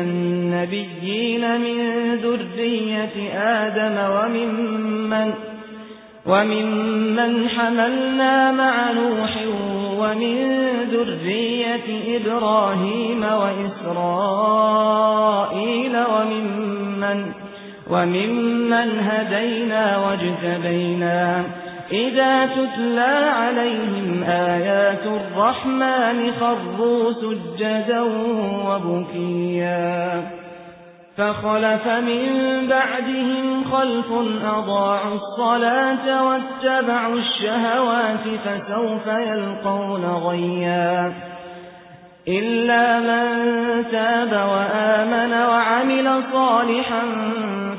النبيين من ذرية آدم وممن وممن حملنا مع نوح ومن ذرية إبراهيم وإسرائيل وممن وممن هدينا واجتبينا إذا تتلى عليهم آيات الرحمن خروا سجدا وبكيا. فخلف من بعدهم خلف أضاعوا الصلاة واتبعوا الشهوات فسوف يلقون غيا. إلا من تاب وآمن وعمل صالحا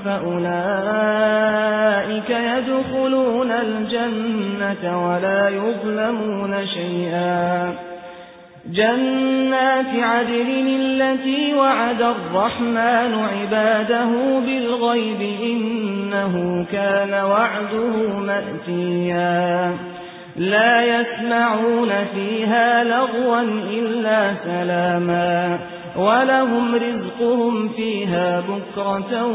فأولئك يدخلون الجنة ولا يظلمون شيئا. جنات عدل التي وعد الرحمن عباده بالغيب إنه كان وعده مأتيا. لا يسمعون فيها لغوا إلا سلاما. ولهم رزقهم فيها بكرة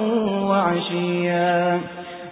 وعشيا.